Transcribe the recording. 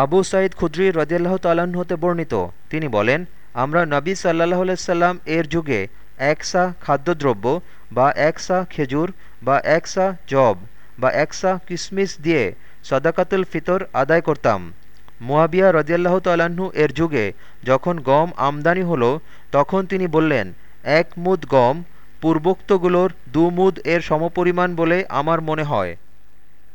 আবু সাঈদ খুদ্রি রদিয়াল্লাহ তাল্লাহ্ন হতে বর্ণিত। তিনি বলেন, আমরা নবী সাল্লাহ সাল্লাম এর যুগে একসা খাদ্যদ্রব্য বা একসা খেজুর বা একসা জব বা একসা কিসমিস দিয়ে সদাকাতুল ফিতর আদায় করতাম। মুয়াবিয়া রদিয়াল্লাহ তাল্লাহ্ন এর যুগে যখন গম আমদানি হলো, তখন তিনি বললেন, এক মুদ গম পূর্বোক্তগুলোর দু মুদ এর সমপরিমাণ বলে আমার মনে হয়।